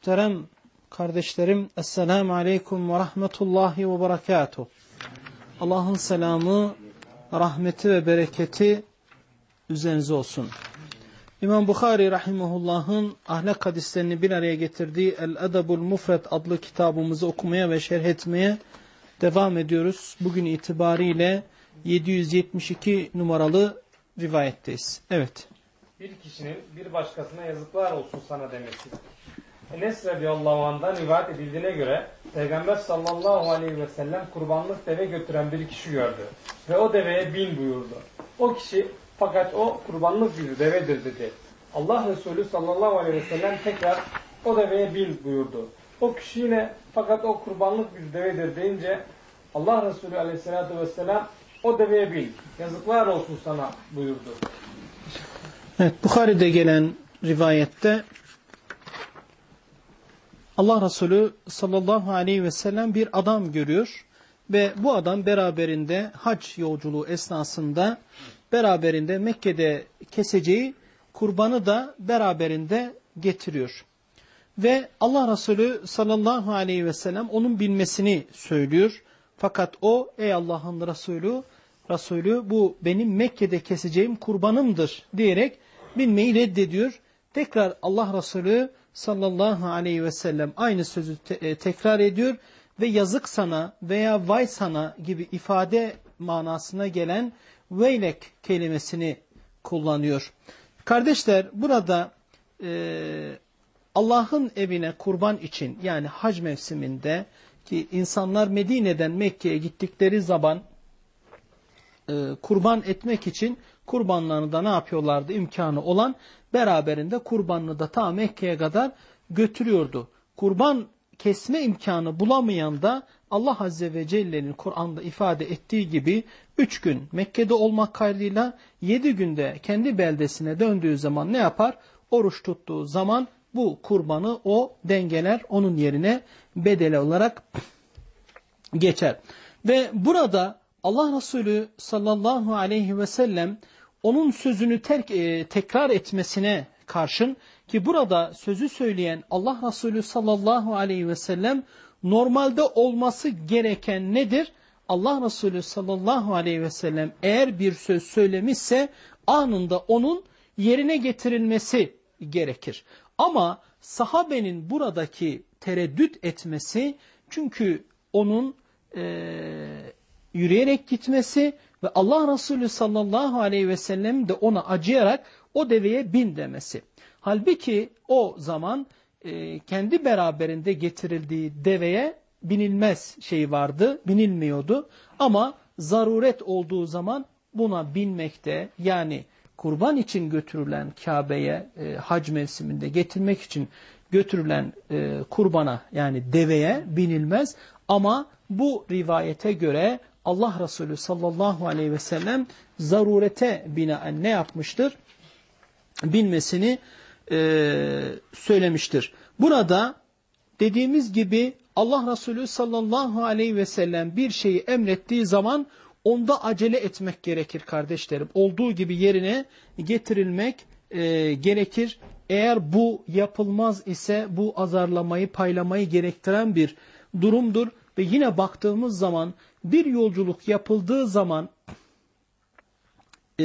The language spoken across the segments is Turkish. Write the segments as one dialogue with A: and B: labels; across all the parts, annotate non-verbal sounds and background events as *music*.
A: Muhterem kardeşlerim, Esselamu Aleyküm ve Rahmetullahi ve Berekatuhu. Allah'ın selamı, rahmeti ve bereketi üzerinize olsun. İmam Bukhari Rahimahullah'ın ahlak hadislerini bir araya getirdiği El-Edebul Mufret adlı kitabımızı okumaya ve şerh etmeye devam ediyoruz. Bugün itibariyle 772 numaralı rivayetteyiz. Evet.
B: Bir kişinin bir başkasına yazıklar olsun sana demesi. Enes radıyallahu anh'dan rivayet edildiğine göre Peygamber sallallahu aleyhi ve sellem kurbanlık deve götüren bir kişi gördü. Ve o deveye bin buyurdu. O kişi fakat o kurbanlık bir devedir dedi. Allah Resulü sallallahu aleyhi ve sellem tekrar o deveye bin buyurdu. O kişi yine fakat o kurbanlık bir devedir deyince Allah Resulü aleyhissalatü vesselam o deveye bin. Yazıklar olsun sana buyurdu.
A: Evet, Bukhari'de gelen rivayette Allah Resulü sallallahu aleyhi ve sellem bir adam görüyor ve bu adam beraberinde hac yolculuğu esnasında beraberinde Mekke'de keseceği kurbanı da beraberinde getiriyor. Ve Allah Resulü sallallahu aleyhi ve sellem onun bilmesini söylüyor. Fakat o ey Allah'ın Resulü, Resulü bu benim Mekke'de keseceğim kurbanımdır diyerek bilmeyi reddediyor. Tekrar Allah Resulü sallallahu aleyhi ve sellem aynı sözü te e, tekrar ediyor ve yazık sana veya vay sana gibi ifade manasına gelen veylek kelimesini kullanıyor. Kardeşler burada e, Allah'ın evine kurban için yani hac mevsiminde ki insanlar Medine'den Mekke'ye gittikleri zaman e, kurban etmek için kurbanlarını da ne yapıyorlardı imkanı olan beraberinde kurbanını da ta Mekke'ye kadar götürüyordu. Kurban kesme imkanı bulamayan da Allah Azze ve Celle'nin Kur'an'da ifade ettiği gibi üç gün Mekke'de olmak kaydıyla yedi günde kendi beldesine döndüğü zaman ne yapar? Oruç tuttuğu zaman bu kurbanı o dengeler onun yerine bedeli olarak *clears throat* geçer. Ve burada Allah Resulü sallallahu aleyhi ve sellem onun sözünü terk, e, tekrar etmesine karşın ki burada sözü söyleyen Allah Resulü sallallahu aleyhi ve sellem normalde olması gereken nedir? Allah Resulü sallallahu aleyhi ve sellem eğer bir söz söylemişse anında onun yerine getirilmesi gerekir. Ama sahabenin buradaki tereddüt etmesi çünkü onun e, yürüyerek gitmesi ve Allah Resulü sallallahu aleyhi ve sellem de ona acıyarak o deveye bin demesi. Halbuki o zaman e, kendi beraberinde getirildiği deveye binilmez şey vardı, binilmiyordu. Ama zaruret olduğu zaman buna binmekte yani kurban için götürülen Kabe'ye e, hac mevsiminde getirmek için götürülen e, kurbana yani deveye binilmez. Ama bu rivayete göre Allah Resulü sallallahu aleyhi ve sellem zarurete binaen ne yapmıştır? Bilmesini e, söylemiştir. Burada dediğimiz gibi Allah Resulü sallallahu aleyhi ve sellem bir şeyi emrettiği zaman onda acele etmek gerekir kardeşlerim. Olduğu gibi yerine getirilmek e, gerekir. Eğer bu yapılmaz ise bu azarlamayı, paylamayı gerektiren bir durumdur. Ve yine baktığımız zaman bir yolculuk yapıldığı zaman e,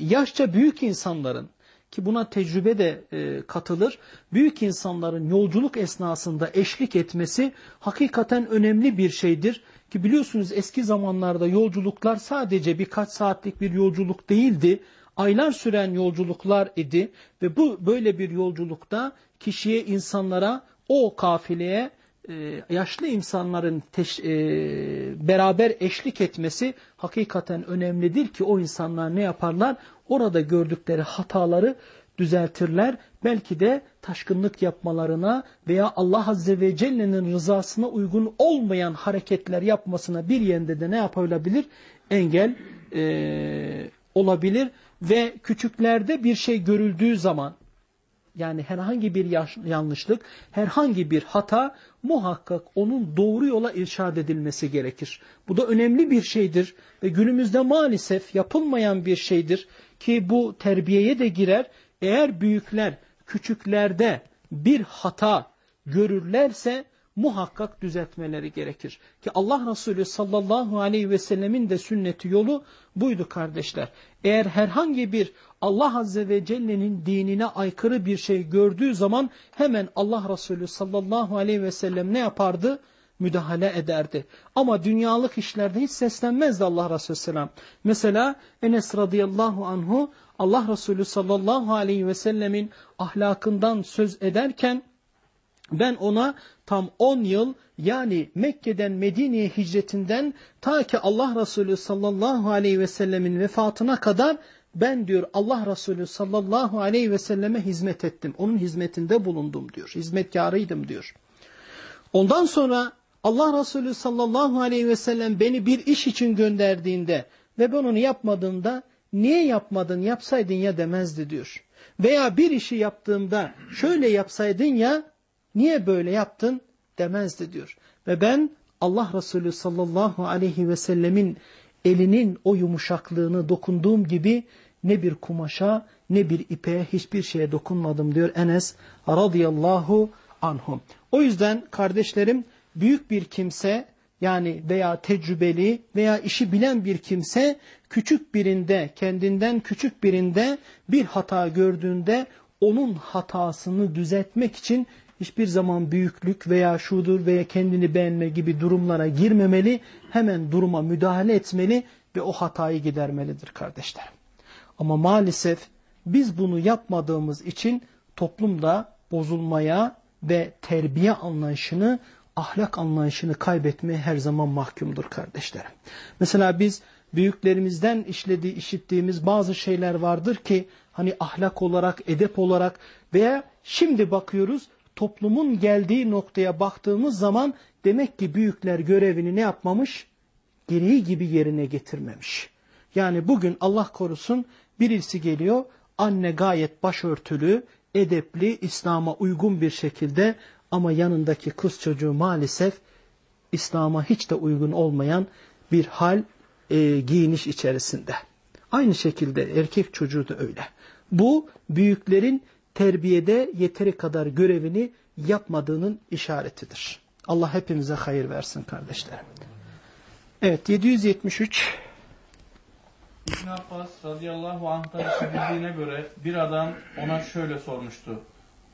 A: yaşça büyük insanların ki buna tecrübe de e, katılır. Büyük insanların yolculuk esnasında eşlik etmesi hakikaten önemli bir şeydir. Ki biliyorsunuz eski zamanlarda yolculuklar sadece birkaç saatlik bir yolculuk değildi. Aylar süren yolculuklar idi ve bu böyle bir yolculukta kişiye, insanlara, o kafileye e, yaşlı insanların teş, e, beraber eşlik etmesi hakikaten önemlidir ki o insanlar ne yaparlar? Orada gördükleri hataları düzeltirler. Belki de taşkınlık yapmalarına veya Allah Azze ve Celle'nin rızasına uygun olmayan hareketler yapmasına bir yönde de ne yapabilir? Engel e, olabilir ve küçüklerde bir şey görüldüğü zaman yani herhangi bir yanlışlık, herhangi bir hata muhakkak onun doğru yola irşad edilmesi gerekir. Bu da önemli bir şeydir ve günümüzde maalesef yapılmayan bir şeydir ki bu terbiyeye de girer. Eğer büyükler küçüklerde bir hata görürlerse muhakkak düzeltmeleri gerekir. Ki Allah Resulü sallallahu aleyhi ve sellemin de sünneti yolu buydu kardeşler. Eğer herhangi bir Allah Azze ve Celle'nin dinine aykırı bir şey gördüğü zaman hemen Allah Resulü sallallahu aleyhi ve sellem ne yapardı? Müdahale ederdi. Ama dünyalık işlerde hiç seslenmezdi Allah Resulü selam. Mesela Enes radıyallahu anhu Allah Resulü sallallahu aleyhi ve sellemin ahlakından söz ederken ben ona tam 10 yıl yani Mekke'den Medine'ye hicretinden ta ki Allah Resulü sallallahu aleyhi ve sellemin vefatına kadar ben diyor Allah Resulü sallallahu aleyhi ve selleme hizmet ettim. Onun hizmetinde bulundum diyor. Hizmetkarıydım diyor. Ondan sonra Allah Resulü sallallahu aleyhi ve sellem beni bir iş için gönderdiğinde ve ben onu yapmadığımda niye yapmadın yapsaydın ya demezdi diyor. Veya bir işi yaptığımda şöyle yapsaydın ya niye böyle yaptın demezdi diyor. Ve ben Allah Resulü sallallahu aleyhi ve sellemin elinin o yumuşaklığını dokunduğum gibi ne bir kumaşa ne bir ipe hiçbir şeye dokunmadım diyor Enes radıyallahu anhum. O yüzden kardeşlerim büyük bir kimse yani veya tecrübeli veya işi bilen bir kimse küçük birinde kendinden küçük birinde bir hata gördüğünde onun hatasını düzeltmek için hiçbir zaman büyüklük veya şudur veya kendini beğenme gibi durumlara girmemeli, hemen duruma müdahale etmeli ve o hatayı gidermelidir kardeşlerim. Ama maalesef biz bunu yapmadığımız için toplumda bozulmaya ve terbiye anlayışını, ahlak anlayışını kaybetmeye her zaman mahkumdur kardeşlerim. Mesela biz büyüklerimizden işlediği, işittiğimiz bazı şeyler vardır ki hani ahlak olarak, edep olarak veya şimdi bakıyoruz toplumun geldiği noktaya baktığımız zaman demek ki büyükler görevini ne yapmamış? Gereği gibi yerine getirmemiş. Yani bugün Allah korusun birisi geliyor anne gayet başörtülü, edepli, İslam'a uygun bir şekilde ama yanındaki kız çocuğu maalesef İslam'a hiç de uygun olmayan bir hal e, giyiniş içerisinde. Aynı şekilde erkek çocuğu da öyle. Bu büyüklerin terbiyede yeteri kadar görevini yapmadığının işaretidir. Allah hepimize hayır versin kardeşlerim. Evet 773
C: İbn Abbas radıyallahu anh'tan işitildiğine göre bir adam ona şöyle sormuştu.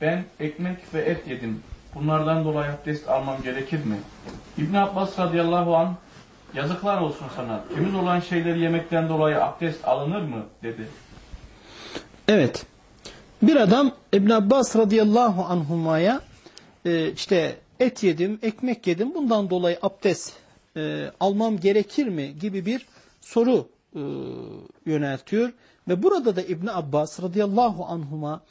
C: Ben ekmek ve et yedim. Bunlardan dolayı abdest almam gerekir mi? İbn Abbas radıyallahu anh yazıklar olsun sana. Temiz olan şeyleri yemekten dolayı abdest alınır mı? dedi.
A: Evet. Bir adam İbn Abbas radıyallahu anhumaya e, işte et yedim, ekmek yedim bundan dolayı abdest e, almam gerekir mi gibi bir soru e, yöneltiyor. Ve burada da İbn Abbas radıyallahu anhuma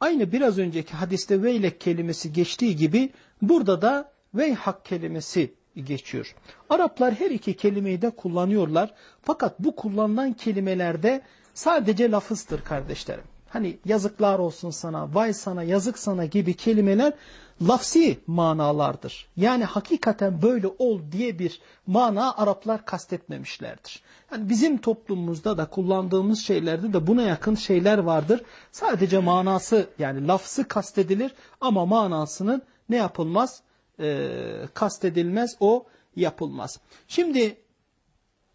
A: aynı biraz önceki hadiste veylek kelimesi geçtiği gibi burada da veyhak kelimesi geçiyor. Araplar her iki kelimeyi de kullanıyorlar. Fakat bu kullanılan kelimelerde sadece lafızdır kardeşlerim. Hani yazıklar olsun sana, vay sana, yazık sana gibi kelimeler lafsi manalardır. Yani hakikaten böyle ol diye bir mana Araplar kastetmemişlerdir. Yani bizim toplumumuzda da kullandığımız şeylerde de buna yakın şeyler vardır. Sadece manası yani lafzı kastedilir ama manasının ne yapılmaz? Ee, kastedilmez, o yapılmaz. Şimdi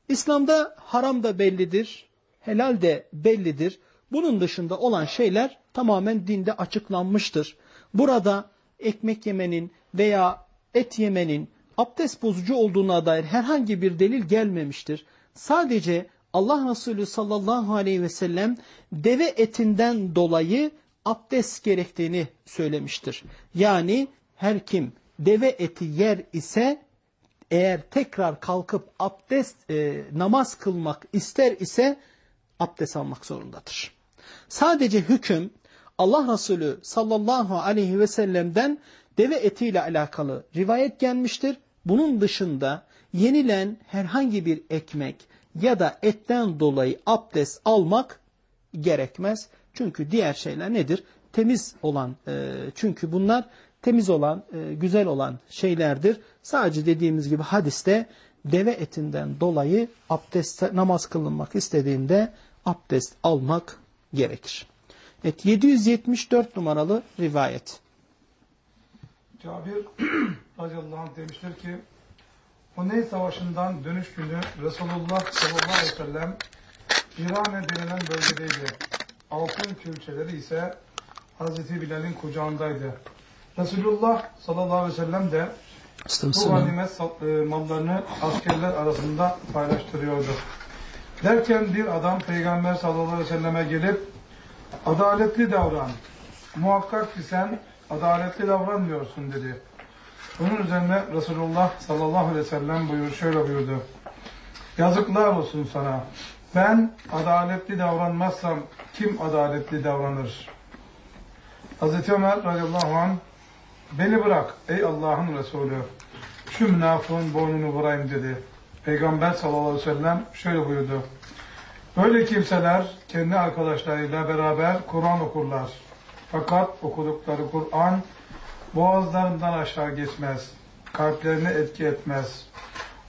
A: İslam'da haram da bellidir, helal de bellidir. Bunun dışında olan şeyler tamamen dinde açıklanmıştır. Burada ekmek yemenin veya et yemenin abdest bozucu olduğuna dair herhangi bir delil gelmemiştir. Sadece Allah Resulü sallallahu aleyhi ve sellem deve etinden dolayı abdest gerektiğini söylemiştir. Yani her kim deve eti yer ise eğer tekrar kalkıp abdest e, namaz kılmak ister ise abdest almak zorundadır. Sadece hüküm Allah Resulü sallallahu aleyhi ve sellem'den deve etiyle alakalı rivayet gelmiştir. Bunun dışında yenilen herhangi bir ekmek ya da etten dolayı abdest almak gerekmez. Çünkü diğer şeyler nedir? Temiz olan, e, çünkü bunlar temiz olan, e, güzel olan şeylerdir. Sadece dediğimiz gibi hadiste deve etinden dolayı abdest, namaz kılınmak istediğinde abdest almak gerekir. Evet 774 numaralı rivayet.
D: Cabir *clears throat* radıyallahu anh demiştir ki Huneyn Savaşı'ndan dönüş günü Resulullah sallallahu aleyhi ve sellem Cirane denilen bölgedeydi. Altın külçeleri ise Hazreti Bilal'in kucağındaydı. Resulullah sallallahu aleyhi ve sellem de bu ganimet e, mallarını askerler arasında paylaştırıyordu. Derken bir adam Peygamber sallallahu aleyhi ve selleme gelip adaletli davran. Muhakkak ki sen adaletli davranmıyorsun dedi. Bunun üzerine Resulullah sallallahu aleyhi ve sellem buyur, şöyle buyurdu. Yazıklar olsun sana. Ben adaletli davranmazsam kim adaletli davranır? Hazreti Ömer radıyallahu anh beni bırak ey Allah'ın Resulü şu münafığın boynunu vurayım dedi. Peygamber sallallahu aleyhi ve sellem şöyle buyurdu. Böyle kimseler kendi arkadaşlarıyla beraber Kur'an okurlar. Fakat okudukları Kur'an boğazlarından aşağı geçmez. Kalplerine etki etmez.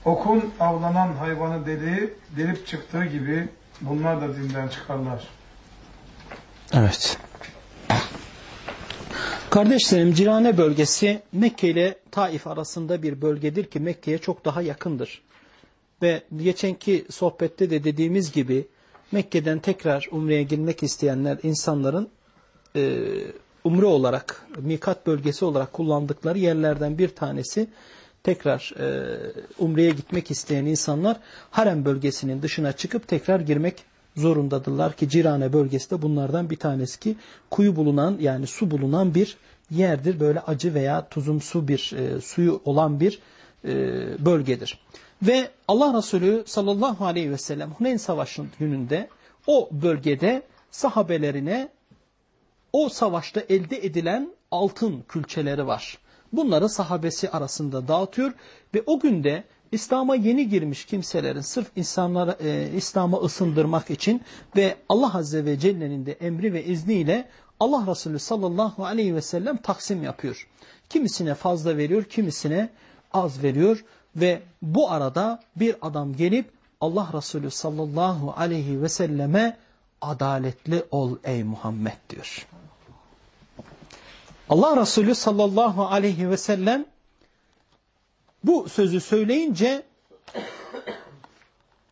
D: Okun avlanan hayvanı deli, delip çıktığı gibi bunlar da dinden çıkarlar.
A: Evet. Kardeşlerim Cirane bölgesi Mekke ile Taif arasında bir bölgedir ki Mekke'ye çok daha yakındır. Ve geçenki sohbette de dediğimiz gibi Mekke'den tekrar Umre'ye girmek isteyenler insanların e, Umre olarak, mikat bölgesi olarak kullandıkları yerlerden bir tanesi tekrar e, Umre'ye gitmek isteyen insanlar harem bölgesinin dışına çıkıp tekrar girmek zorundadırlar ki Cirane bölgesi de bunlardan bir tanesi ki kuyu bulunan yani su bulunan bir yerdir. Böyle acı veya tuzumsu bir e, suyu olan bir e, bölgedir. Ve Allah Resulü sallallahu aleyhi ve sellem Huneyn Savaşı'nın gününde o bölgede sahabelerine o savaşta elde edilen altın külçeleri var. Bunları sahabesi arasında dağıtıyor ve o günde İslam'a yeni girmiş kimselerin sırf insanlara e, İslam'a ısındırmak için ve Allah Azze ve Celle'nin de emri ve izniyle Allah Resulü sallallahu aleyhi ve sellem taksim yapıyor. Kimisine fazla veriyor, kimisine az veriyor ve bu arada bir adam gelip Allah Resulü sallallahu aleyhi ve selleme adaletli ol ey Muhammed diyor. Allah Resulü sallallahu aleyhi ve sellem bu sözü söyleyince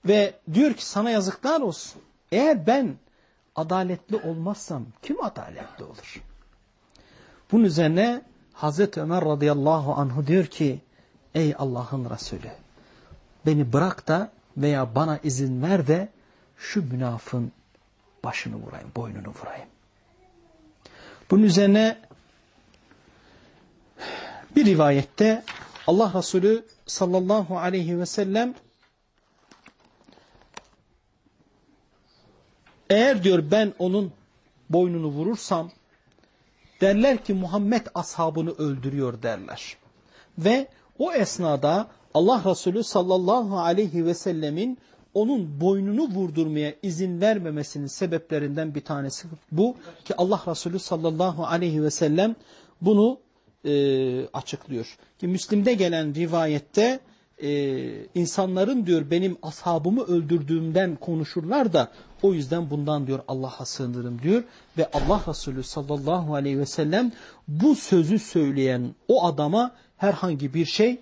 A: ve diyor ki sana yazıklar olsun. Eğer ben adaletli olmazsam kim adaletli olur? Bunun üzerine Hazreti Ömer radıyallahu anhu diyor ki ey Allah'ın Resulü beni bırak da veya bana izin ver de şu münafın başını vurayım, boynunu vurayım. Bunun üzerine bir rivayette Allah Resulü sallallahu aleyhi ve sellem eğer diyor ben onun boynunu vurursam derler ki Muhammed ashabını öldürüyor derler. Ve o esnada Allah Resulü sallallahu aleyhi ve sellemin onun boynunu vurdurmaya izin vermemesinin sebeplerinden bir tanesi bu ki Allah Resulü sallallahu aleyhi ve sellem bunu e, açıklıyor. Ki Müslim'de gelen rivayette e, insanların diyor benim ashabımı öldürdüğümden konuşurlar da o yüzden bundan diyor Allah'a sığınırım diyor. Ve Allah Resulü sallallahu aleyhi ve sellem bu sözü söyleyen o adama herhangi bir şey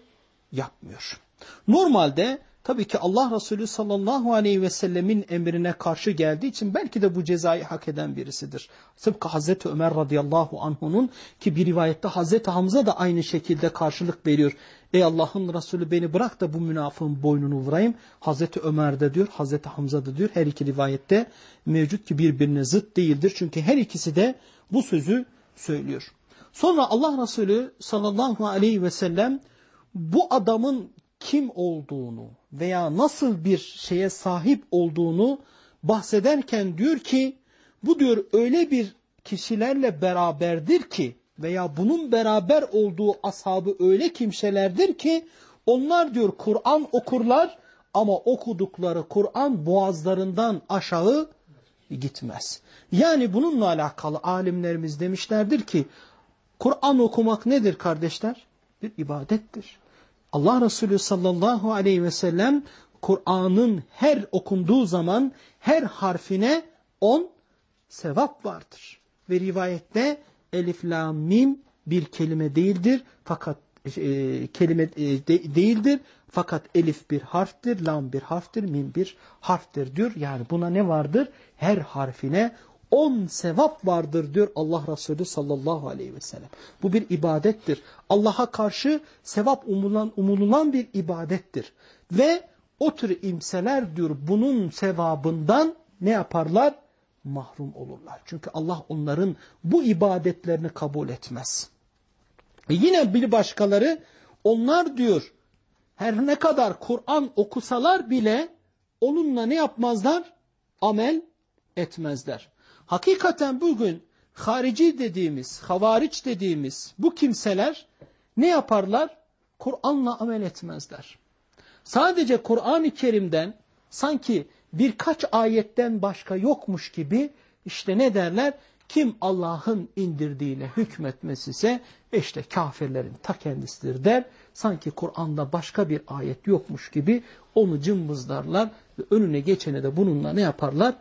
A: yapmıyor. Normalde tabii ki Allah Resulü sallallahu aleyhi ve sellemin emrine karşı geldiği için belki de bu cezayı hak eden birisidir. Tıpkı Hazreti Ömer radıyallahu anh'unun ki bir rivayette Hazreti Hamza da aynı şekilde karşılık veriyor. Ey Allah'ın Resulü beni bırak da bu münafığın boynunu vurayım. Hazreti Ömer de diyor, Hazreti Hamza da diyor. Her iki rivayette mevcut ki birbirine zıt değildir. Çünkü her ikisi de bu sözü söylüyor. Sonra Allah Resulü sallallahu aleyhi ve sellem bu adamın kim olduğunu veya nasıl bir şeye sahip olduğunu bahsederken diyor ki bu diyor öyle bir kişilerle beraberdir ki veya bunun beraber olduğu ashabı öyle kimselerdir ki onlar diyor Kur'an okurlar ama okudukları Kur'an boğazlarından aşağı gitmez. Yani bununla alakalı alimlerimiz demişlerdir ki Kur'an okumak nedir kardeşler? Bir ibadettir. Allah Resulü sallallahu aleyhi ve sellem Kur'an'ın her okunduğu zaman her harfine on sevap vardır. Ve rivayette elif, la, mim bir kelime değildir fakat e, kelime e, de, değildir fakat elif bir harftir, lam bir harftir, mim bir harftir diyor. Yani buna ne vardır? Her harfine on sevap vardır diyor Allah Resulü sallallahu aleyhi ve sellem. Bu bir ibadettir. Allah'a karşı sevap umulan, umulunan bir ibadettir. Ve o tür imseler diyor bunun sevabından ne yaparlar? Mahrum olurlar. Çünkü Allah onların bu ibadetlerini kabul etmez. E yine bir başkaları onlar diyor her ne kadar Kur'an okusalar bile onunla ne yapmazlar? Amel etmezler. Hakikaten bugün harici dediğimiz, havariç dediğimiz bu kimseler ne yaparlar? Kur'an'la amel etmezler. Sadece Kur'an-ı Kerim'den sanki birkaç ayetten başka yokmuş gibi işte ne derler? Kim Allah'ın indirdiğiyle hükmetmesi ise işte kafirlerin ta kendisidir der. Sanki Kur'an'da başka bir ayet yokmuş gibi onu cımbızlarlar ve önüne geçene de bununla ne yaparlar?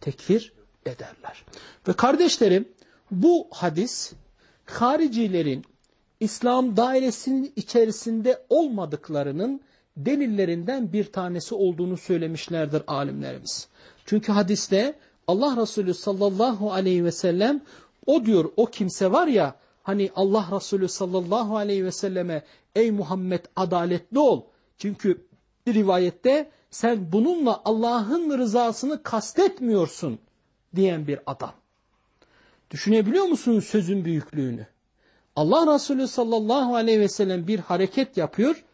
A: Tekfir ederler. Ve kardeşlerim bu hadis haricilerin İslam dairesinin içerisinde olmadıklarının delillerinden bir tanesi olduğunu söylemişlerdir alimlerimiz. Çünkü hadiste Allah Resulü sallallahu aleyhi ve sellem o diyor o kimse var ya hani Allah Resulü sallallahu aleyhi ve selleme ey Muhammed adaletli ol. Çünkü bir rivayette sen bununla Allah'ın rızasını kastetmiyorsun diyen bir adam. Düşünebiliyor musunuz sözün büyüklüğünü? Allah Resulü sallallahu aleyhi ve sellem bir hareket yapıyor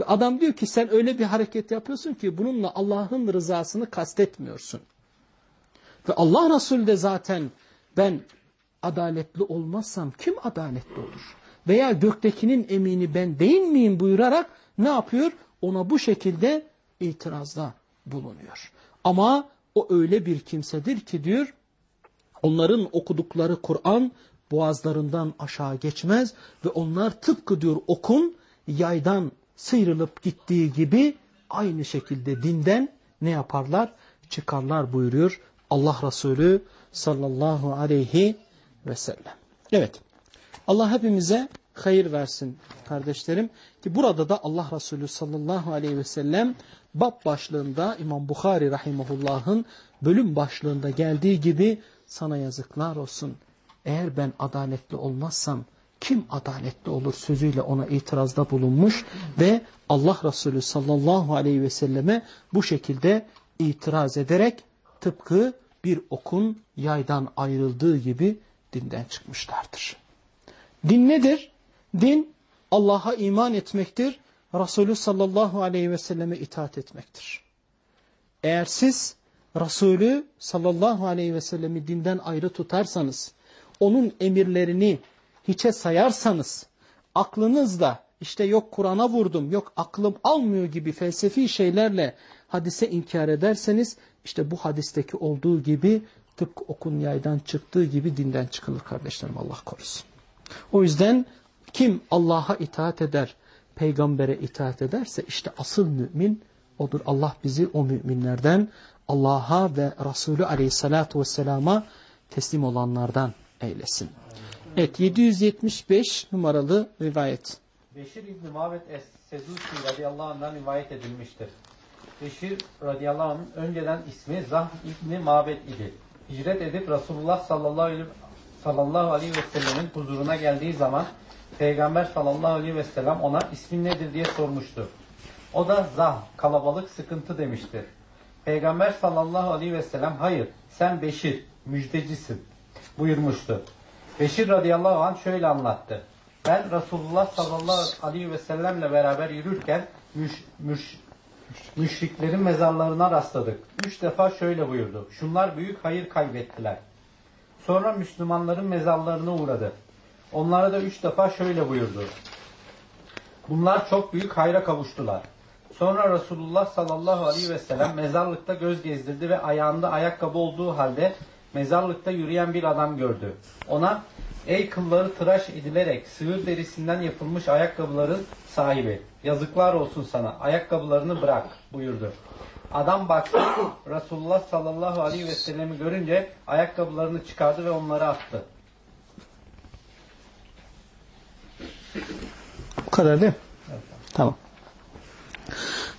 A: ve adam diyor ki sen öyle bir hareket yapıyorsun ki bununla Allah'ın rızasını kastetmiyorsun. Ve Allah Resulü de zaten ben adaletli olmazsam kim adaletli olur? Veya göktekinin emini ben değil miyim buyurarak ne yapıyor? Ona bu şekilde itirazda bulunuyor. Ama o öyle bir kimsedir ki diyor onların okudukları Kur'an boğazlarından aşağı geçmez ve onlar tıpkı diyor okun yaydan sıyrılıp gittiği gibi aynı şekilde dinden ne yaparlar? Çıkarlar buyuruyor Allah Resulü sallallahu aleyhi ve sellem. Evet. Allah hepimize hayır versin kardeşlerim. Ki burada da Allah Resulü sallallahu aleyhi ve sellem bab başlığında İmam Bukhari rahimahullah'ın bölüm başlığında geldiği gibi sana yazıklar olsun. Eğer ben adaletli olmazsam kim adaletli olur sözüyle ona itirazda bulunmuş ve Allah Resulü sallallahu aleyhi ve selleme bu şekilde itiraz ederek tıpkı bir okun yaydan ayrıldığı gibi dinden çıkmışlardır. Din nedir? Din Allah'a iman etmektir. Resulü sallallahu aleyhi ve selleme itaat etmektir. Eğer siz Resulü sallallahu aleyhi ve sellemi dinden ayrı tutarsanız, onun emirlerini hiçe sayarsanız, aklınızda işte yok Kur'an'a vurdum, yok aklım almıyor gibi felsefi şeylerle hadise inkar ederseniz işte bu hadisteki olduğu gibi tıpkı okun yaydan çıktığı gibi dinden çıkılır kardeşlerim Allah korusun. O yüzden kim Allah'a itaat eder, peygambere itaat ederse işte asıl mümin odur. Allah bizi o müminlerden Allah'a ve Resulü aleyhissalatu vesselama teslim olanlardan eylesin. Evet 775 numaralı rivayet.
E: Beşir İbni Mabet Es-Sedusi radıyallahu anh'dan rivayet edilmiştir. Beşir radıyallahu anh'ın önceden ismi Zah İbni Mabet idi. Hicret edip Resulullah sallallahu aleyhi, sallallahu aleyhi ve sellemin huzuruna geldiği zaman Peygamber sallallahu aleyhi ve sellem ona ismin nedir diye sormuştu. O da Zah, kalabalık, sıkıntı demiştir. Peygamber sallallahu aleyhi ve sellem hayır sen Beşir, müjdecisin buyurmuştu. Beşir radıyallahu anh şöyle anlattı. Ben Resulullah sallallahu aleyhi ve sellemle beraber yürürken müş, müş, müşriklerin mezarlarına rastladık. Üç defa şöyle buyurdu. Şunlar büyük hayır kaybettiler. Sonra Müslümanların mezarlarına uğradı. Onlara da üç defa şöyle buyurdu. Bunlar çok büyük hayra kavuştular. Sonra Resulullah sallallahu aleyhi ve sellem mezarlıkta göz gezdirdi ve ayağında ayakkabı olduğu halde mezarlıkta yürüyen bir adam gördü. Ona ey kılları tıraş edilerek sığır derisinden yapılmış ayakkabıların sahibi yazıklar olsun sana ayakkabılarını bırak buyurdu. Adam baktı Resulullah sallallahu aleyhi ve sellemi görünce ayakkabılarını çıkardı ve onları attı.
A: Bu kadar değil mi? Tamam.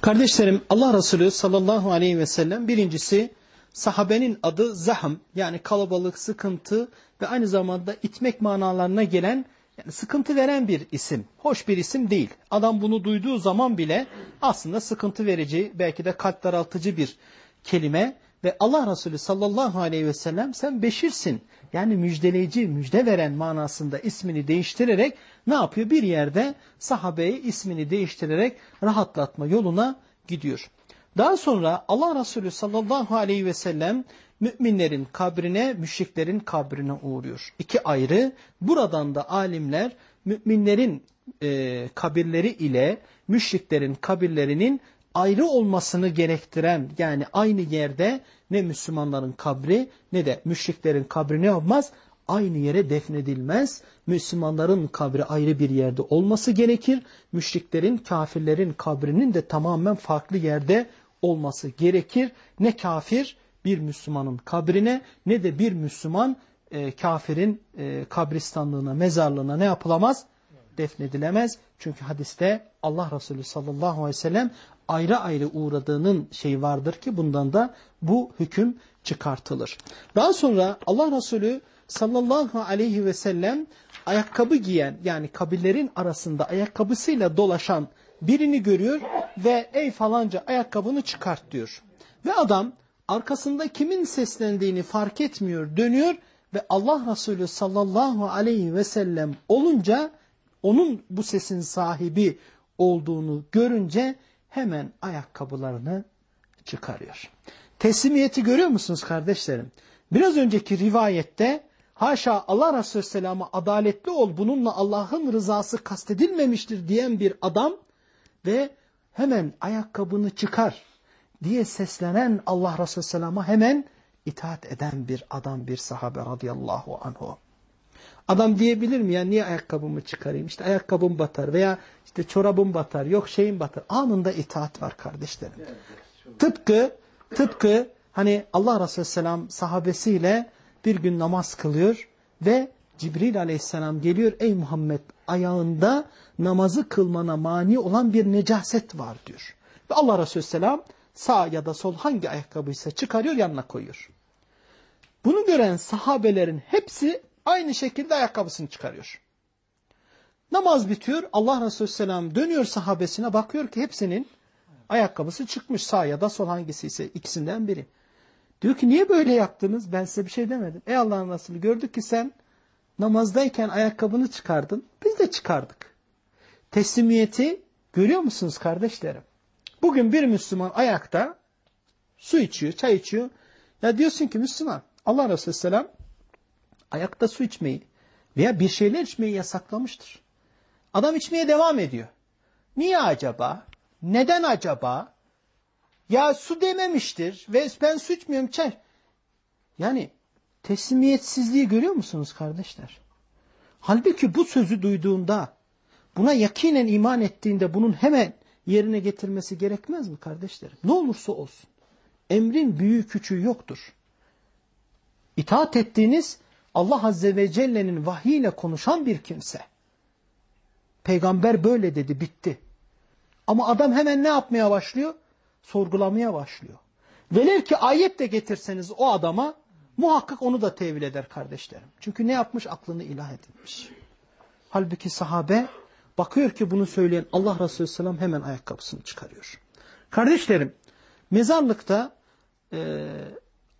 A: Kardeşlerim Allah Resulü sallallahu aleyhi ve sellem birincisi sahabenin adı zahm yani kalabalık, sıkıntı ve aynı zamanda itmek manalarına gelen yani sıkıntı veren bir isim. Hoş bir isim değil. Adam bunu duyduğu zaman bile aslında sıkıntı verici belki de kalp daraltıcı bir kelime ve Allah Resulü sallallahu aleyhi ve sellem sen beşirsin yani müjdeleyici, müjde veren manasında ismini değiştirerek ne yapıyor? Bir yerde sahabeyi ismini değiştirerek rahatlatma yoluna gidiyor. Daha sonra Allah Resulü sallallahu aleyhi ve sellem müminlerin kabrine, müşriklerin kabrine uğruyor. İki ayrı. Buradan da alimler müminlerin e, kabirleri ile müşriklerin kabirlerinin ayrı olmasını gerektiren yani aynı yerde ne Müslümanların kabri ne de müşriklerin kabri ne yapmaz? Aynı yere defnedilmez. Müslümanların kabri ayrı bir yerde olması gerekir. Müşriklerin, kafirlerin kabrinin de tamamen farklı yerde olması gerekir. Ne kafir bir Müslümanın kabrine ne de bir Müslüman e, kafirin e, kabristanlığına, mezarlığına ne yapılamaz? Defnedilemez. Çünkü hadiste Allah Resulü sallallahu aleyhi ve sellem ayrı ayrı uğradığının şeyi vardır ki bundan da bu hüküm çıkartılır. Daha sonra Allah Resulü sallallahu aleyhi ve sellem ayakkabı giyen yani kabirlerin arasında ayakkabısıyla dolaşan birini görüyor ve ey falanca ayakkabını çıkart diyor. Ve adam arkasında kimin seslendiğini fark etmiyor dönüyor ve Allah Resulü sallallahu aleyhi ve sellem olunca onun bu sesin sahibi olduğunu görünce hemen ayakkabılarını çıkarıyor. Teslimiyeti görüyor musunuz kardeşlerim? Biraz önceki rivayette haşa Allah Resulü Selam'a adaletli ol bununla Allah'ın rızası kastedilmemiştir diyen bir adam ve hemen ayakkabını çıkar diye seslenen Allah Resulü Selam'a hemen itaat eden bir adam bir sahabe radıyallahu anhu. Adam diyebilir mi ya niye ayakkabımı çıkarayım? İşte ayakkabım batar veya işte çorabım batar, yok şeyim batar. Anında itaat var kardeşlerim. Tıpkı tıpkı hani Allah Resulü Selam sahabesiyle bir gün namaz kılıyor ve Cibril Aleyhisselam geliyor ey Muhammed ayağında namazı kılmana mani olan bir necaset var diyor. Ve Allah Resulü Selam sağ ya da sol hangi ayakkabıysa çıkarıyor yanına koyuyor. Bunu gören sahabelerin hepsi aynı şekilde ayakkabısını çıkarıyor. Namaz bitiyor. Allah Resulü Selam dönüyor sahabesine bakıyor ki hepsinin ayakkabısı çıkmış sağ ya da sol hangisi ise ikisinden biri. Diyor ki niye böyle yaptınız? Ben size bir şey demedim. Ey Allah'ın Resulü gördük ki sen namazdayken ayakkabını çıkardın. Biz de çıkardık. Teslimiyeti görüyor musunuz kardeşlerim? Bugün bir Müslüman ayakta su içiyor, çay içiyor. Ya diyorsun ki Müslüman Allah Resulü Selam ayakta su içmeyi veya bir şeyler içmeyi yasaklamıştır. Adam içmeye devam ediyor. Niye acaba? Neden acaba? Ya su dememiştir ve ben su içmiyorum çay. Yani teslimiyetsizliği görüyor musunuz kardeşler? Halbuki bu sözü duyduğunda, buna yakinen iman ettiğinde bunun hemen yerine getirmesi gerekmez mi kardeşlerim? Ne olursa olsun. Emrin büyüğü küçüğü yoktur. İtaat ettiğiniz Allah Azze ve Celle'nin vahiyle konuşan bir kimse. Peygamber böyle dedi bitti. Ama adam hemen ne yapmaya başlıyor? Sorgulamaya başlıyor. Velev ki ayet de getirseniz o adama muhakkak onu da tevil eder kardeşlerim. Çünkü ne yapmış? Aklını ilah edilmiş. Halbuki sahabe bakıyor ki bunu söyleyen Allah Resulü Selam hemen ayakkabısını çıkarıyor. Kardeşlerim mezarlıkta e,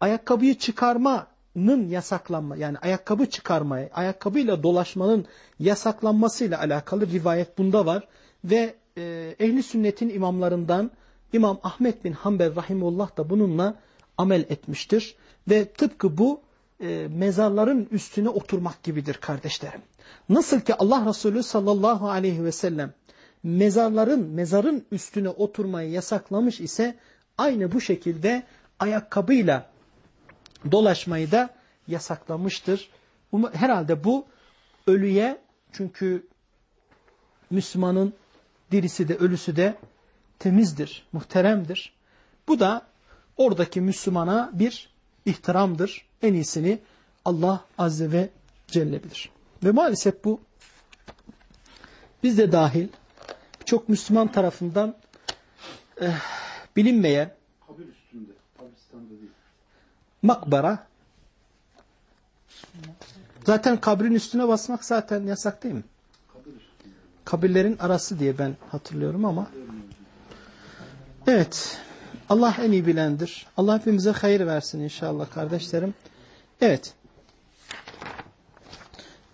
A: ayakkabıyı çıkarmanın yasaklanma yani ayakkabı çıkarmaya, ayakkabıyla dolaşmanın yasaklanmasıyla alakalı rivayet bunda var ve e, ehli sünnetin imamlarından İmam Ahmet bin Hanbel rahimullah da bununla amel etmiştir ve tıpkı bu e, mezarların üstüne oturmak gibidir kardeşlerim. Nasıl ki Allah Resulü sallallahu aleyhi ve sellem mezarların mezarın üstüne oturmayı yasaklamış ise aynı bu şekilde ayakkabıyla dolaşmayı da yasaklamıştır. Herhalde bu ölüye çünkü Müslümanın dirisi de ölüsü de temizdir, muhteremdir. Bu da oradaki Müslümana bir ihtiramdır. En iyisini Allah Azze ve Celle bilir. Ve maalesef bu biz de dahil çok Müslüman tarafından eh, bilinmeyen
F: Kabir üstünde, kabristan'da değil.
A: makbara zaten kabrin üstüne basmak zaten yasak değil mi?
F: Kabir.
A: Kabirlerin arası diye ben hatırlıyorum ama evet Allah en iyi bilendir. Allah hepimize hayır versin inşallah kardeşlerim. Evet.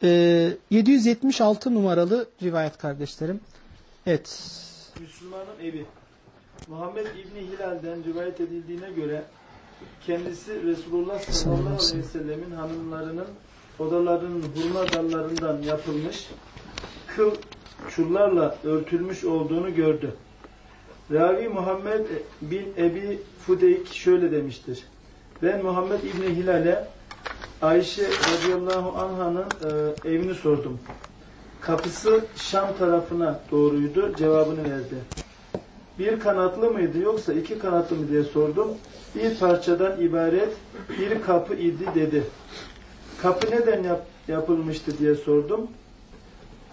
A: Ee, 776 numaralı rivayet kardeşlerim. Evet.
G: Müslümanın evi. Muhammed İbni Hilal'den rivayet edildiğine göre kendisi Resulullah sallallahu aleyhi ve sellemin hanımlarının odalarının hurma dallarından yapılmış kıl çullarla örtülmüş olduğunu gördü. Ravi Muhammed bin Ebi Fudeyk şöyle demiştir. Ben Muhammed İbni Hilal'e Ayşe radıyallahu anh'ın e, evini sordum. Kapısı Şam tarafına doğruydu. Cevabını verdi. Bir kanatlı mıydı yoksa iki kanatlı mı diye sordum. Bir parçadan ibaret bir kapı idi dedi. Kapı neden yap- yapılmıştı diye sordum.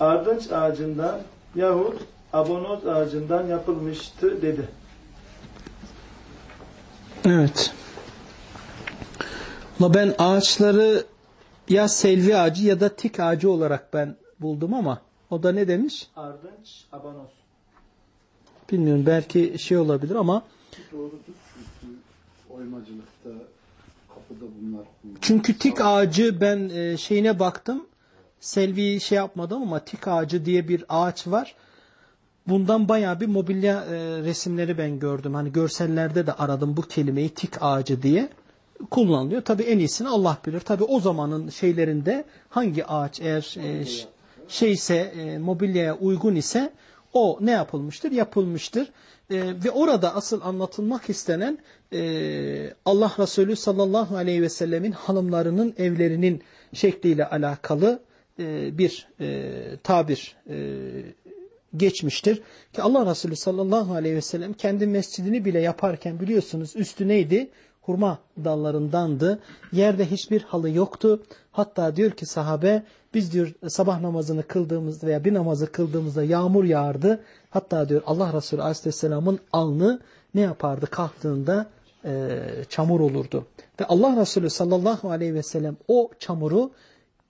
G: Ardınç ağacından yahut abonoz ağacından yapılmıştı dedi.
A: Evet. Ben ağaçları ya selvi ağacı ya da tik ağacı olarak ben buldum ama o da ne demiş?
G: Ardınç, abonoz.
A: Bilmiyorum belki şey olabilir ama
F: Doğrudur. Çünkü oymacılıkta, kapıda bunlar.
A: çünkü tik ağacı ben e, şeyine baktım. Selvi şey yapmadım ama tik ağacı diye bir ağaç var. Bundan bayağı bir mobilya e, resimleri ben gördüm. Hani görsellerde de aradım bu kelimeyi tik ağacı diye kullanılıyor. Tabii en iyisini Allah bilir. Tabii o zamanın şeylerinde hangi ağaç eğer e, şeyse e, mobilyaya uygun ise o ne yapılmıştır? Yapılmıştır. E, ve orada asıl anlatılmak istenen e, Allah Resulü sallallahu aleyhi ve sellemin hanımlarının evlerinin şekliyle alakalı e, bir e, tabir e, geçmiştir. Ki Allah Resulü sallallahu aleyhi ve sellem kendi mescidini bile yaparken biliyorsunuz üstü neydi? Hurma dallarındandı. Yerde hiçbir halı yoktu. Hatta diyor ki sahabe biz diyor sabah namazını kıldığımızda veya bir namazı kıldığımızda yağmur yağardı. Hatta diyor Allah Resulü aleyhisselamın alnı ne yapardı kalktığında e, çamur olurdu. Ve Allah Resulü sallallahu aleyhi ve sellem o çamuru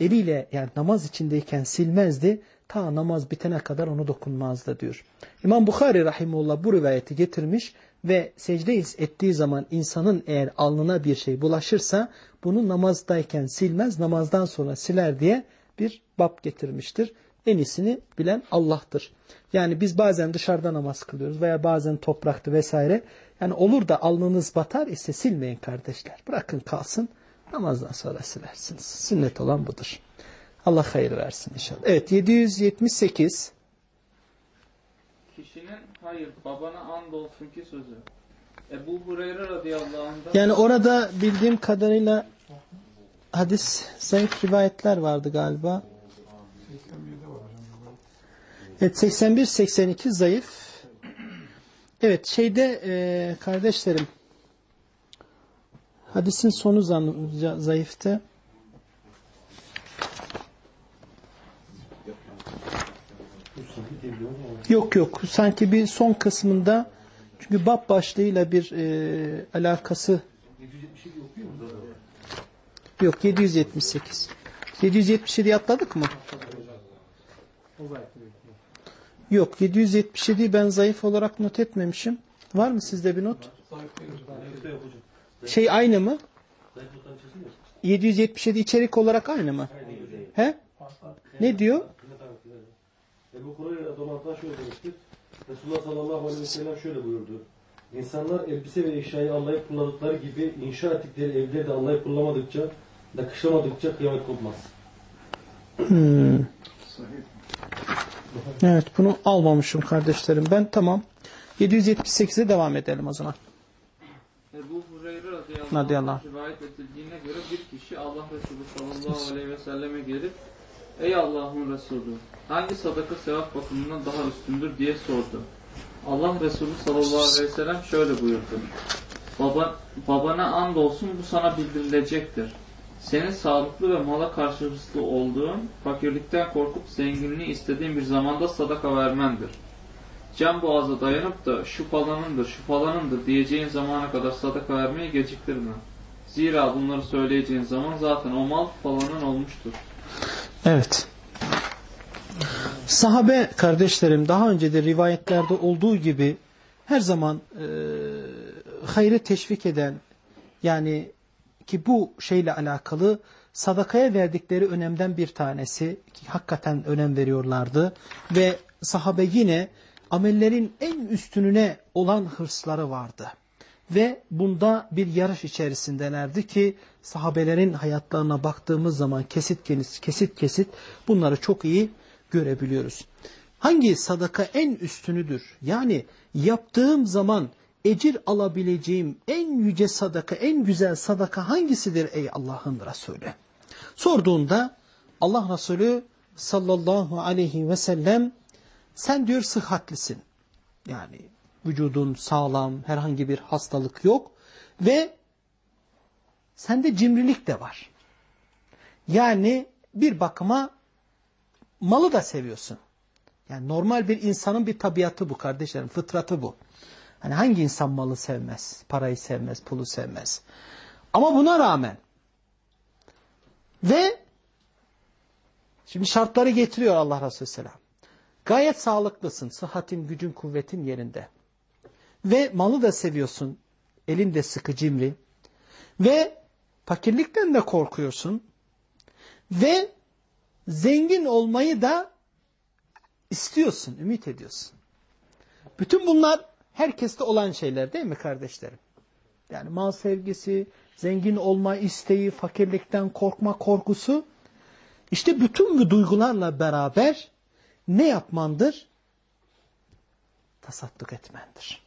A: eliyle yani namaz içindeyken silmezdi. Ta namaz bitene kadar onu dokunmazdı diyor. İmam Bukhari rahimullah bu rivayeti getirmiş ve secde ettiği zaman insanın eğer alnına bir şey bulaşırsa bunu namazdayken silmez namazdan sonra siler diye bir bab getirmiştir. En iyisini bilen Allah'tır. Yani biz bazen dışarıda namaz kılıyoruz veya bazen topraktı vesaire. Yani olur da alnınız batar ise silmeyin kardeşler. Bırakın kalsın namazdan sonra silersiniz. Sünnet olan budur. Allah hayır versin inşallah. Evet 778
C: Kişinin hayır babana and olsun ki sözü. Ebu Hureyre radıyallahu anh'dan
A: Yani orada bildiğim kadarıyla hadis zayıf rivayetler vardı galiba.
D: 81'de var hocam.
A: Evet 81-82 zayıf. Evet şeyde e, kardeşlerim hadisin sonu zayıftı. Yok yok sanki bir son kısmında çünkü bab başlığıyla bir e, alakası yok 778 777 atladık mı? Yok 777 ben zayıf olarak not etmemişim. Var mı sizde bir not? Şey aynı mı? 777 içerik olarak aynı mı? He? Ne diyor?
H: Ebu Hureyre radıyallahu şöyle demiştir. Resulullah sallallahu aleyhi ve sellem şöyle buyurdu. İnsanlar elbise ve eşyayı anlayıp kullandıkları gibi inşa ettikleri evleri de anlayıp kullanmadıkça, nakışlamadıkça kıyamet kopmaz.
A: Hmm. Evet bunu almamışım kardeşlerim. Ben tamam. 778'e devam edelim o zaman.
C: Ebu Hureyre Radıyallahu anh rivayet edildiğine göre bir kişi Allah Resulü sallallahu aleyhi ve selleme gelip Ey Allah'ın Resulü hangi sadaka sevap bakımından daha üstündür diye sordu. Allah Resulü sallallahu aleyhi ve sellem şöyle buyurdu. Baba, babana and olsun bu sana bildirilecektir. Senin sağlıklı ve mala karşılıklı olduğun, fakirlikten korkup zenginliği istediğin bir zamanda sadaka vermendir. Can boğaza dayanıp da şu falanındır, şu falanındır diyeceğin zamana kadar sadaka vermeyi geciktirme. Zira bunları söyleyeceğin zaman zaten o mal falanın olmuştur.
A: Evet. Sahabe kardeşlerim daha önce de rivayetlerde olduğu gibi her zaman e, teşvik eden yani ki bu şeyle alakalı sadakaya verdikleri önemden bir tanesi ki hakikaten önem veriyorlardı ve sahabe yine amellerin en üstününe olan hırsları vardı. Ve bunda bir yarış içerisindelerdi ki sahabelerin hayatlarına baktığımız zaman kesit kesit kesit, bunları çok iyi görebiliyoruz. Hangi sadaka en üstünüdür? Yani yaptığım zaman ecir alabileceğim en yüce sadaka, en güzel sadaka hangisidir ey Allah'ın Resulü? Sorduğunda Allah Resulü sallallahu aleyhi ve sellem sen diyor sıhhatlisin. Yani vücudun sağlam, herhangi bir hastalık yok ve sende cimrilik de var. Yani bir bakıma malı da seviyorsun. Yani normal bir insanın bir tabiatı bu kardeşlerim, fıtratı bu. Hani hangi insan malı sevmez, parayı sevmez, pulu sevmez. Ama buna rağmen ve şimdi şartları getiriyor Allah Resulü Selam. Gayet sağlıklısın, sıhhatin, gücün, kuvvetin yerinde. Ve malı da seviyorsun, elinde sıkı cimri. Ve fakirlikten de korkuyorsun. Ve zengin olmayı da istiyorsun, ümit ediyorsun. Bütün bunlar herkeste olan şeyler değil mi kardeşlerim? Yani mal sevgisi, zengin olma isteği, fakirlikten korkma korkusu. İşte bütün bu duygularla beraber ne yapmandır? Tasadduk etmendir.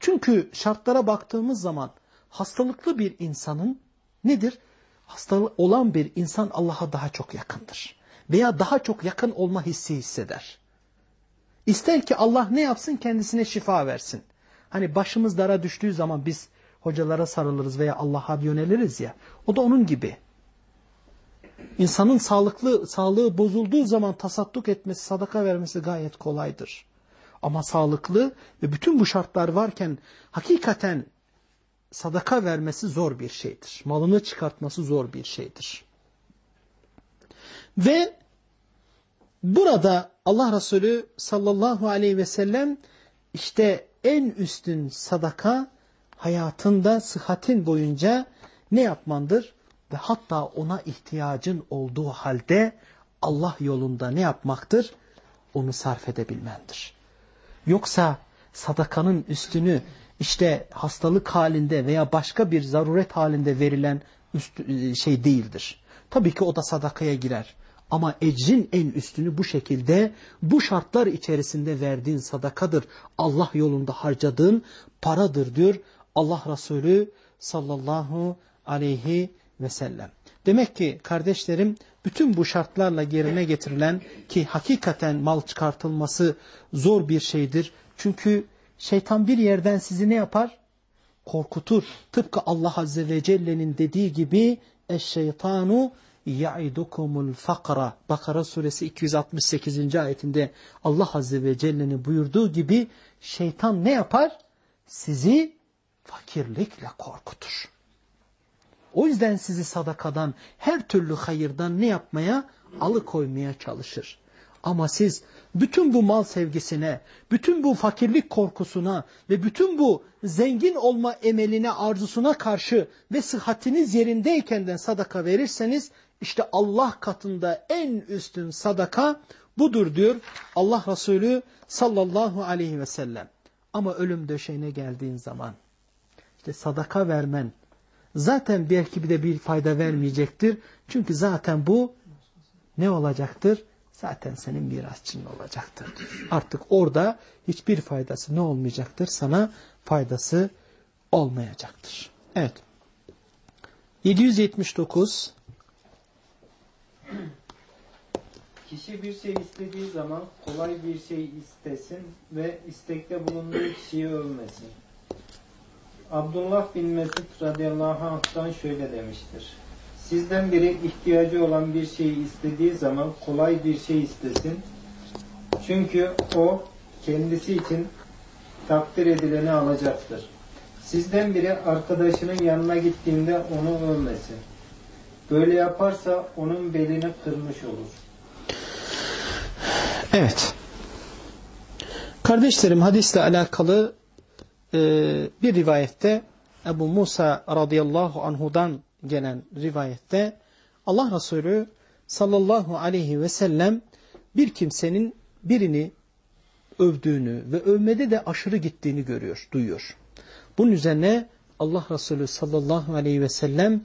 A: Çünkü şartlara baktığımız zaman hastalıklı bir insanın nedir? Hastalığı olan bir insan Allah'a daha çok yakındır. Veya daha çok yakın olma hissi hisseder. İster ki Allah ne yapsın kendisine şifa versin. Hani başımız dara düştüğü zaman biz hocalara sarılırız veya Allah'a yöneliriz ya. O da onun gibi. İnsanın sağlıklı sağlığı bozulduğu zaman tasadduk etmesi, sadaka vermesi gayet kolaydır. Ama sağlıklı ve bütün bu şartlar varken hakikaten sadaka vermesi zor bir şeydir. Malını çıkartması zor bir şeydir. Ve burada Allah Resulü sallallahu aleyhi ve sellem işte en üstün sadaka hayatında sıhhatin boyunca ne yapmandır? Ve hatta ona ihtiyacın olduğu halde Allah yolunda ne yapmaktır? Onu sarf edebilmendir. Yoksa sadakanın üstünü işte hastalık halinde veya başka bir zaruret halinde verilen üst, şey değildir. Tabii ki o da sadakaya girer. Ama ecrin en üstünü bu şekilde bu şartlar içerisinde verdiğin sadakadır. Allah yolunda harcadığın paradır diyor Allah Resulü sallallahu aleyhi ve sellem. Demek ki kardeşlerim bütün bu şartlarla yerine getirilen ki hakikaten mal çıkartılması zor bir şeydir. Çünkü şeytan bir yerden sizi ne yapar? Korkutur. Tıpkı Allah Azze ve Celle'nin dediği gibi eşşeytanu ya'idukumul fakra. Bakara suresi 268. ayetinde Allah Azze ve Celle'nin buyurduğu gibi şeytan ne yapar? Sizi fakirlikle korkutur. O yüzden sizi sadakadan, her türlü hayırdan ne yapmaya? Alıkoymaya çalışır. Ama siz bütün bu mal sevgisine, bütün bu fakirlik korkusuna ve bütün bu zengin olma emeline, arzusuna karşı ve sıhhatiniz yerindeyken de sadaka verirseniz işte Allah katında en üstün sadaka budur diyor Allah Resulü sallallahu aleyhi ve sellem. Ama ölüm döşeğine geldiğin zaman işte sadaka vermen zaten belki bir de bir fayda vermeyecektir. Çünkü zaten bu ne olacaktır? Zaten senin mirasçın olacaktır. Artık orada hiçbir faydası ne olmayacaktır? Sana faydası olmayacaktır. Evet. 779
I: Kişi bir şey istediği zaman kolay bir şey istesin ve istekte bulunduğu kişiyi övmesin. Abdullah bin Mesud radıyallahu anh'tan şöyle demiştir. Sizden biri ihtiyacı olan bir şeyi istediği zaman kolay bir şey istesin. Çünkü o kendisi için takdir edileni alacaktır. Sizden biri arkadaşının yanına gittiğinde onu övmesin. Böyle yaparsa onun belini kırmış olur.
A: Evet. Kardeşlerim hadisle alakalı e, bir rivayette Ebu Musa radıyallahu anhudan gelen rivayette Allah Resulü sallallahu aleyhi ve sellem bir kimsenin birini övdüğünü ve övmede de aşırı gittiğini görüyor, duyuyor. Bunun üzerine Allah Resulü sallallahu aleyhi ve sellem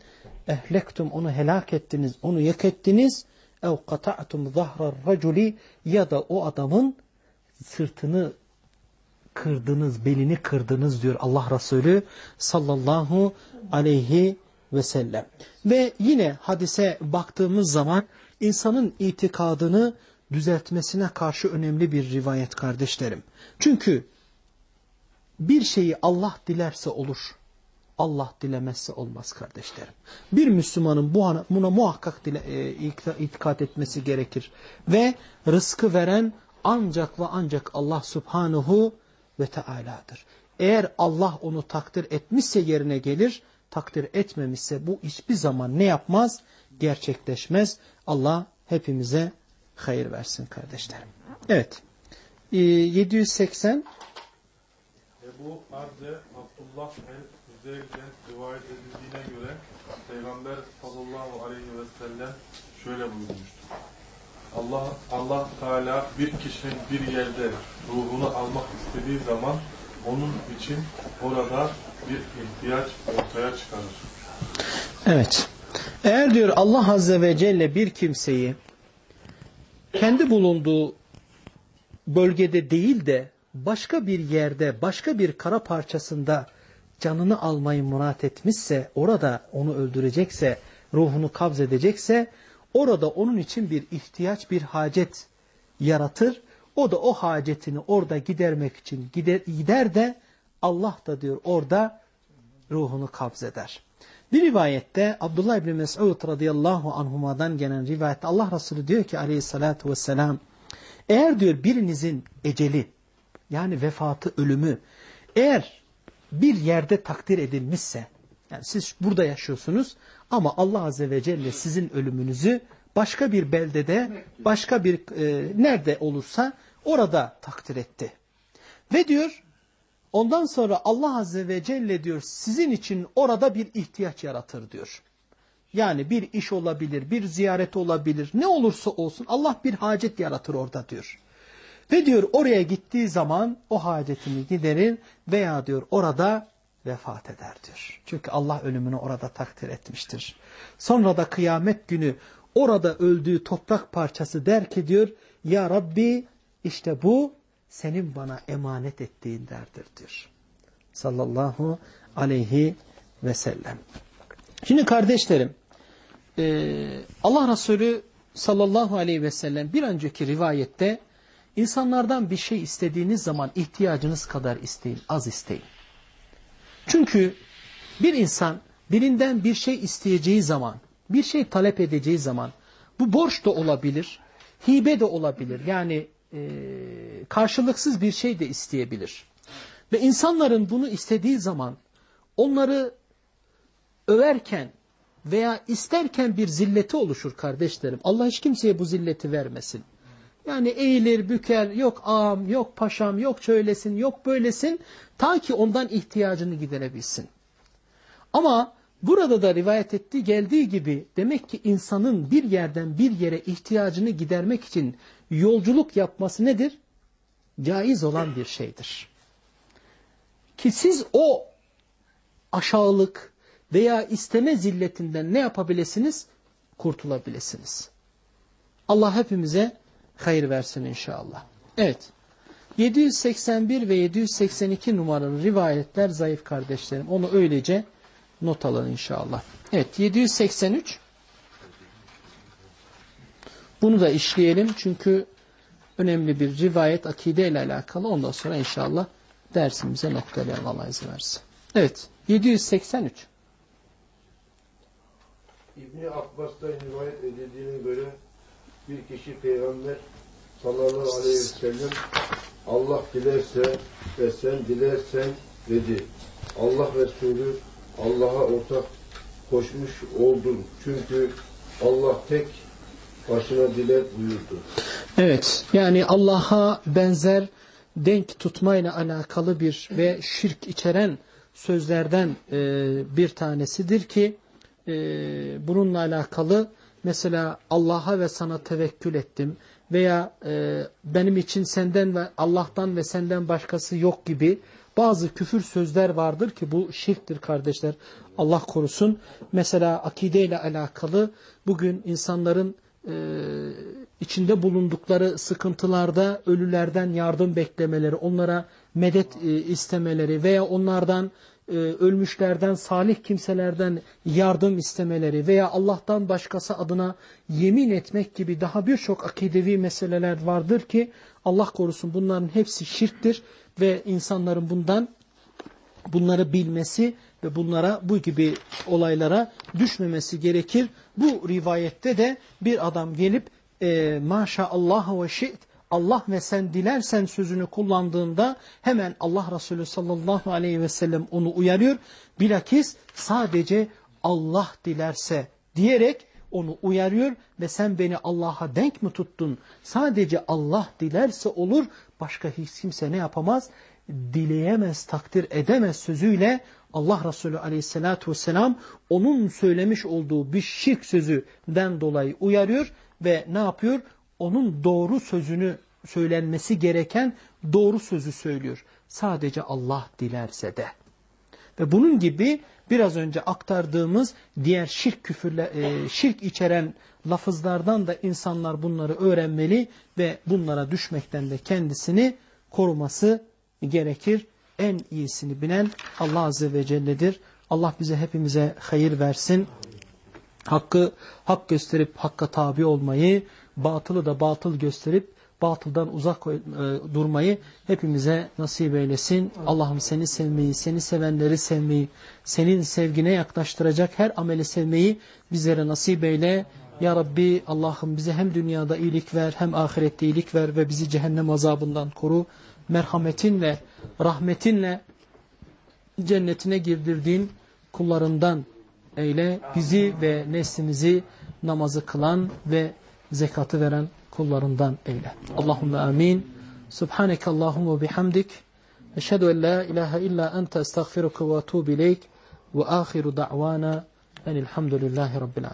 A: ehlektum onu helak ettiniz, onu yak ettiniz ev kata'tum zahrar raculi ya da o adamın sırtını kırdınız, belini kırdınız diyor Allah Resulü sallallahu aleyhi ve sellem. Ve yine hadise baktığımız zaman insanın itikadını düzeltmesine karşı önemli bir rivayet kardeşlerim. Çünkü bir şeyi Allah dilerse olur. Allah dilemezse olmaz kardeşlerim. Bir Müslümanın buna muhakkak dile, e, itikat etmesi gerekir. Ve rızkı veren ancak ve ancak Allah subhanahu ve teala'dır. Eğer Allah onu takdir etmişse yerine gelir, takdir etmemişse bu hiçbir zaman ne yapmaz? Gerçekleşmez. Allah hepimize hayır versin kardeşlerim. Evet. 780
J: Ebu Arde Abdullah el-Hüzeyir'den rivayet edildiğine göre Peygamber sallallahu aleyhi ve sellem şöyle buyurmuştur. Allah Allah Teala bir kişinin bir yerde ruhunu almak istediği zaman onun için orada bir ihtiyaç ortaya çıkarır.
A: Evet. Eğer diyor Allah Azze ve Celle bir kimseyi kendi bulunduğu bölgede değil de başka bir yerde, başka bir kara parçasında canını almayı murat etmişse, orada onu öldürecekse, ruhunu kabz edecekse, orada onun için bir ihtiyaç, bir hacet yaratır. O da o hacetini orada gidermek için gider, gider de Allah da diyor orada ruhunu kabz eder. Bir rivayette Abdullah İbni Mes'ud radıyallahu anhumadan gelen rivayette Allah Resulü diyor ki aleyhissalatu vesselam eğer diyor birinizin eceli yani vefatı, ölümü eğer bir yerde takdir edilmişse yani siz burada yaşıyorsunuz ama Allah Azze ve Celle sizin ölümünüzü başka bir beldede, başka bir e, nerede olursa orada takdir etti. Ve diyor ondan sonra Allah Azze ve Celle diyor sizin için orada bir ihtiyaç yaratır diyor. Yani bir iş olabilir, bir ziyaret olabilir, ne olursa olsun Allah bir hacet yaratır orada diyor. Ve diyor oraya gittiği zaman o hacetini giderir veya diyor orada vefat eder diyor. Çünkü Allah ölümünü orada takdir etmiştir. Sonra da kıyamet günü orada öldüğü toprak parçası der ki diyor ya Rabbi işte bu senin bana emanet ettiğin derdir diyor. Sallallahu aleyhi ve sellem. Şimdi kardeşlerim Allah Resulü sallallahu aleyhi ve sellem bir önceki rivayette insanlardan bir şey istediğiniz zaman ihtiyacınız kadar isteyin, az isteyin. Çünkü bir insan birinden bir şey isteyeceği zaman, bir şey talep edeceği zaman bu borç da olabilir, hibe de olabilir. Yani e, karşılıksız bir şey de isteyebilir. Ve insanların bunu istediği zaman onları överken veya isterken bir zilleti oluşur kardeşlerim. Allah hiç kimseye bu zilleti vermesin. Yani eğilir, büker, yok ağam, yok paşam, yok şöylesin, yok böylesin. Ta ki ondan ihtiyacını giderebilsin. Ama burada da rivayet ettiği geldiği gibi demek ki insanın bir yerden bir yere ihtiyacını gidermek için yolculuk yapması nedir? Caiz olan bir şeydir. Ki siz o aşağılık veya isteme zilletinden ne yapabilirsiniz? Kurtulabilirsiniz. Allah hepimize hayır versin inşallah. Evet. 781 ve 782 numaralı rivayetler zayıf kardeşlerim. Onu öylece not alın inşallah. Evet 783 bunu da işleyelim çünkü önemli bir rivayet akide ile alakalı. Ondan sonra inşallah dersimize noktalayalım Allah izin versin. Evet 783
K: İbni Abbas'tan rivayet edildiğine göre bir kişi Peygamber sallallahu aleyhi ve sellem Allah dilerse ve sen dilersen dedi. Allah Resulü Allah'a ortak koşmuş oldun. Çünkü Allah tek başına diler buyurdu.
A: Evet yani Allah'a benzer denk tutmayla alakalı bir ve şirk içeren sözlerden e, bir tanesidir ki e, bununla alakalı mesela Allah'a ve sana tevekkül ettim veya e, benim için senden ve Allah'tan ve senden başkası yok gibi bazı küfür sözler vardır ki bu şirktir kardeşler. Allah korusun. Mesela akideyle alakalı bugün insanların e, içinde bulundukları sıkıntılarda ölülerden yardım beklemeleri, onlara medet e, istemeleri veya onlardan e, ölmüşlerden, salih kimselerden yardım istemeleri veya Allah'tan başkası adına yemin etmek gibi daha birçok akidevi meseleler vardır ki Allah korusun bunların hepsi şirktir ve insanların bundan bunları bilmesi ve bunlara bu gibi olaylara düşmemesi gerekir. Bu rivayette de bir adam gelip e, maşallah ve şi't Allah ve sen dilersen sözünü kullandığında hemen Allah Resulü sallallahu aleyhi ve sellem onu uyarıyor. Bilakis sadece Allah dilerse diyerek onu uyarıyor ve sen beni Allah'a denk mi tuttun? Sadece Allah dilerse olur başka hiç kimse ne yapamaz? Dileyemez, takdir edemez sözüyle Allah Resulü aleyhissalatü vesselam onun söylemiş olduğu bir şirk sözüden dolayı uyarıyor ve ne yapıyor? Onun doğru sözünü söylenmesi gereken doğru sözü söylüyor. Sadece Allah dilerse de. Ve bunun gibi biraz önce aktardığımız diğer şirk küfürle e, şirk içeren lafızlardan da insanlar bunları öğrenmeli ve bunlara düşmekten de kendisini koruması gerekir. En iyisini bilen Allah Azze ve Celle'dir. Allah bize hepimize hayır versin. Hakkı hak gösterip hakka tabi olmayı, batılı da batıl gösterip batıldan uzak e, durmayı hepimize nasip eylesin. Allah'ım seni sevmeyi, seni sevenleri sevmeyi, senin sevgine yaklaştıracak her ameli sevmeyi bizlere nasip eyle. Ya Rabbi Allah'ım bize hem dünyada iyilik ver hem ahirette iyilik ver ve bizi cehennem azabından koru. Merhametinle, rahmetinle cennetine girdirdiğin kullarından eyle. Bizi ve neslimizi namazı kılan ve zekatı veren kullarından eyle. Allahümme amin. Subhaneke Allahümme bihamdik. Eşhedü en la ilahe illa ente estağfiruke ve atubu ileyk. Ve ahiru da'vana enilhamdülillahi rabbil alemin.